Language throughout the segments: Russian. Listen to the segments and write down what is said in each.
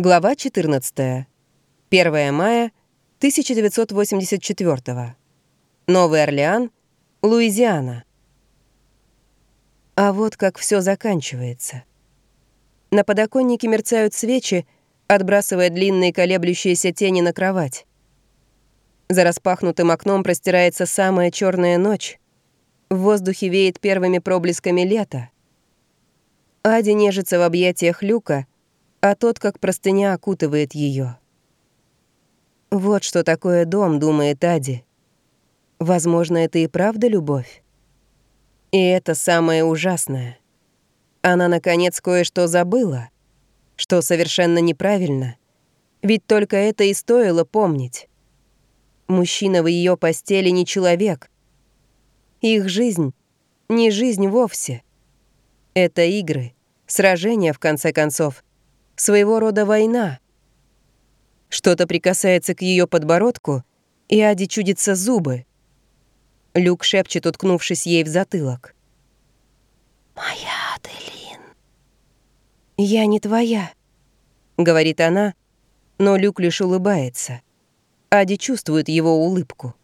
Глава 14. 1 мая 1984. Новый Орлеан, Луизиана. А вот как все заканчивается. На подоконнике мерцают свечи, отбрасывая длинные колеблющиеся тени на кровать. За распахнутым окном простирается самая черная ночь. В воздухе веет первыми проблесками лета. Ади нежится в объятиях Люка — а тот, как простыня, окутывает ее. Вот что такое дом, думает Ади. Возможно, это и правда любовь. И это самое ужасное. Она, наконец, кое-что забыла, что совершенно неправильно, ведь только это и стоило помнить. Мужчина в ее постели не человек. Их жизнь — не жизнь вовсе. Это игры, сражения, в конце концов — своего рода война. Что-то прикасается к ее подбородку, и Ади чудится зубы. Люк шепчет, уткнувшись ей в затылок. «Моя Аделин». «Я не твоя», — говорит она, но Люк лишь улыбается. Ади чувствует его улыбку.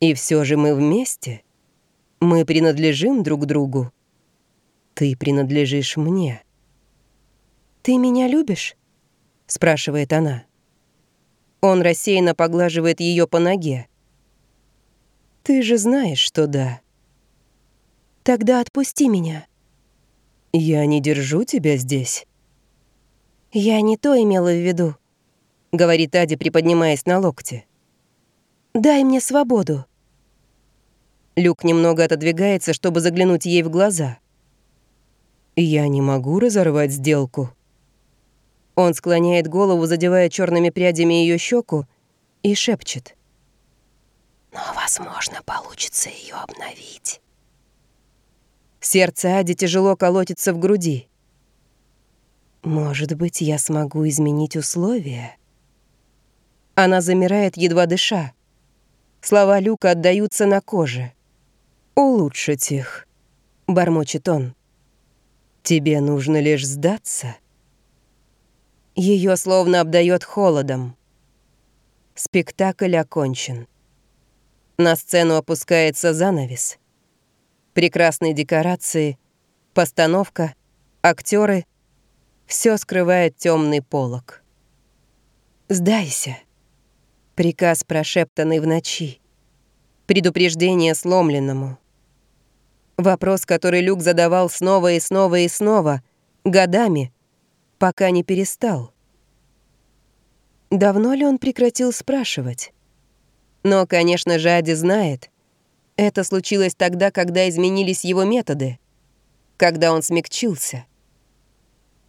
«И все же мы вместе. Мы принадлежим друг другу. Ты принадлежишь мне». «Ты меня любишь?» — спрашивает она. Он рассеянно поглаживает ее по ноге. «Ты же знаешь, что да». «Тогда отпусти меня». «Я не держу тебя здесь». «Я не то имела в виду», — говорит Ади, приподнимаясь на локте. «Дай мне свободу». Люк немного отодвигается, чтобы заглянуть ей в глаза. «Я не могу разорвать сделку», он склоняет голову, задевая черными прядями ее щеку, и шепчет. «Но, возможно, получится ее обновить». Сердце Ади тяжело колотится в груди. «Может быть, я смогу изменить условия?» Она замирает, едва дыша. Слова Люка отдаются на коже. «Улучшить их», — бормочет он. «Тебе нужно лишь сдаться». Ее словно обдает холодом. Спектакль окончен. На сцену опускается занавес. Прекрасные декорации, постановка, актеры — все скрывает темный полог. «Сдайся!» Приказ, прошептанный в ночи. Предупреждение сломленному. Вопрос, который Люк задавал снова и снова и снова, годами — пока не перестал. Давно ли он прекратил спрашивать? Но, конечно же, Ади знает. Это случилось тогда, когда изменились его методы, когда он смягчился.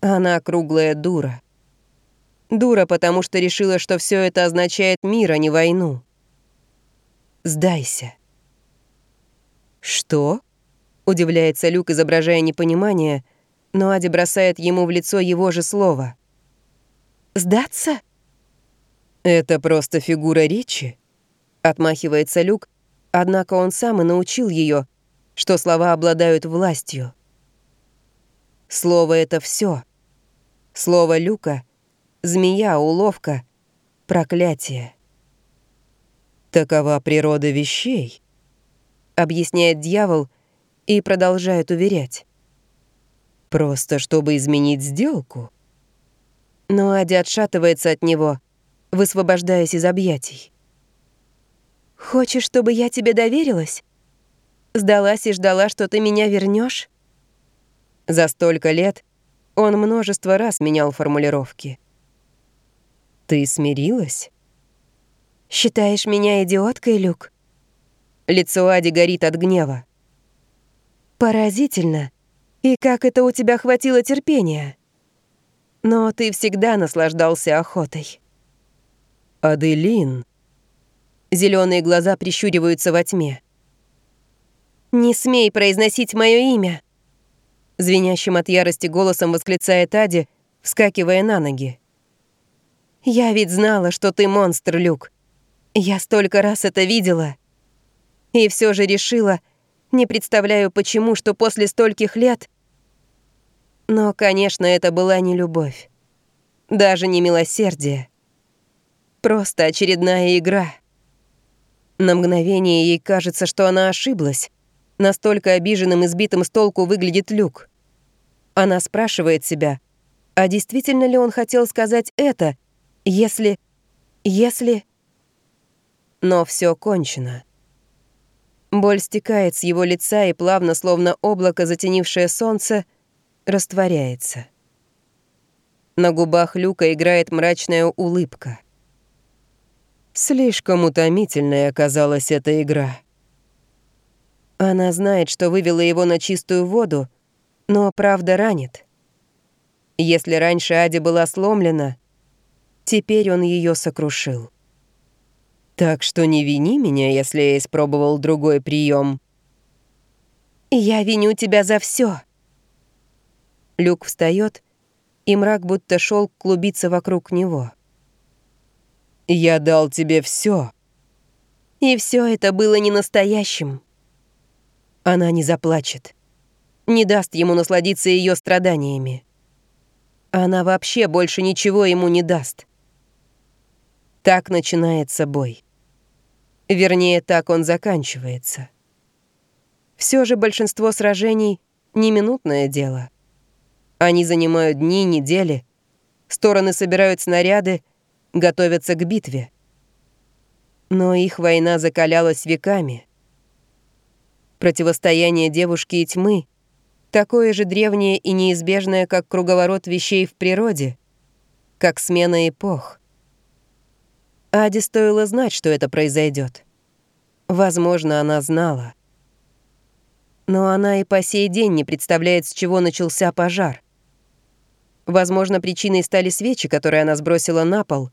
Она круглая дура. Дура, потому что решила, что все это означает мир, а не войну. Сдайся. «Что?» — удивляется Люк, изображая непонимание — но Ади бросает ему в лицо его же слово. «Сдаться?» «Это просто фигура речи», — отмахивается Люк, однако он сам и научил ее, что слова обладают властью. Слово — это все. Слово Люка — змея, уловка, проклятие. «Такова природа вещей», — объясняет дьявол и продолжает уверять. Просто чтобы изменить сделку. Но Ади отшатывается от него, высвобождаясь из объятий. «Хочешь, чтобы я тебе доверилась? Сдалась и ждала, что ты меня вернешь? За столько лет он множество раз менял формулировки. «Ты смирилась?» «Считаешь меня идиоткой, Люк?» Лицо Ади горит от гнева. «Поразительно, и как это у тебя хватило терпения? Но ты всегда наслаждался охотой. Аделин. Зеленые глаза прищуриваются во тьме. Не смей произносить мое имя. Звенящим от ярости голосом восклицает Ади, вскакивая на ноги. Я ведь знала, что ты монстр, Люк. Я столько раз это видела. И все же решила, не представляю, почему, что после стольких лет... Но, конечно, это была не любовь. Даже не милосердие. Просто очередная игра. На мгновение ей кажется, что она ошиблась. Настолько обиженным и сбитым с толку выглядит Люк. Она спрашивает себя, а действительно ли он хотел сказать это, если... если... Но все кончено. Боль стекает с его лица и плавно, словно облако, затенившее солнце, растворяется. На губах Люка играет мрачная улыбка. Слишком утомительной оказалась эта игра. Она знает, что вывела его на чистую воду, но правда ранит. Если раньше Ади была сломлена, теперь он ее сокрушил. Так что не вини меня, если я испробовал другой прием. Я виню тебя за все. Люк встает, и мрак будто шел клубиться вокруг него. Я дал тебе все. И все это было не настоящим. Она не заплачет. Не даст ему насладиться ее страданиями. Она вообще больше ничего ему не даст. Так начинается бой. Вернее, так он заканчивается. Все же большинство сражений — не минутное дело. Они занимают дни, недели. Стороны собирают снаряды, готовятся к битве. Но их война закалялась веками. Противостояние девушки и тьмы такое же древнее и неизбежное, как круговорот вещей в природе, как смена эпох. Аде стоило знать, что это произойдет. Возможно, она знала. Но она и по сей день не представляет, с чего начался пожар. Возможно, причиной стали свечи, которые она сбросила на пол,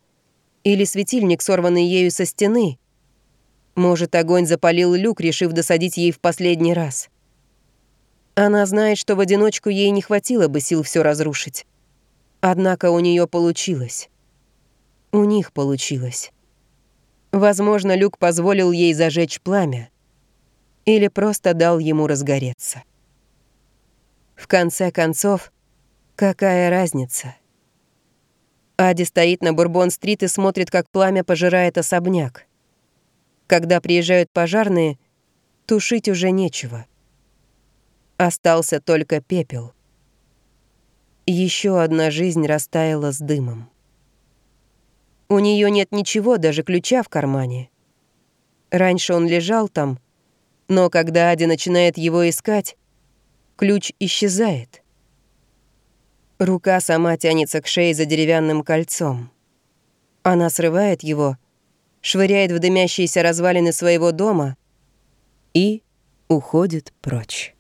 или светильник, сорванный ею со стены. Может, огонь запалил люк, решив досадить ей в последний раз. Она знает, что в одиночку ей не хватило бы сил все разрушить. Однако у нее получилось. У них получилось. Возможно, Люк позволил ей зажечь пламя. Или просто дал ему разгореться. В конце концов, какая разница? Ади стоит на Бурбон-стрит и смотрит, как пламя пожирает особняк. Когда приезжают пожарные, тушить уже нечего. Остался только пепел. Еще одна жизнь растаяла с дымом. У нее нет ничего, даже ключа в кармане. Раньше он лежал там, но когда Ади начинает его искать, ключ исчезает. Рука сама тянется к шее за деревянным кольцом. Она срывает его, швыряет в дымящиеся развалины своего дома и уходит прочь.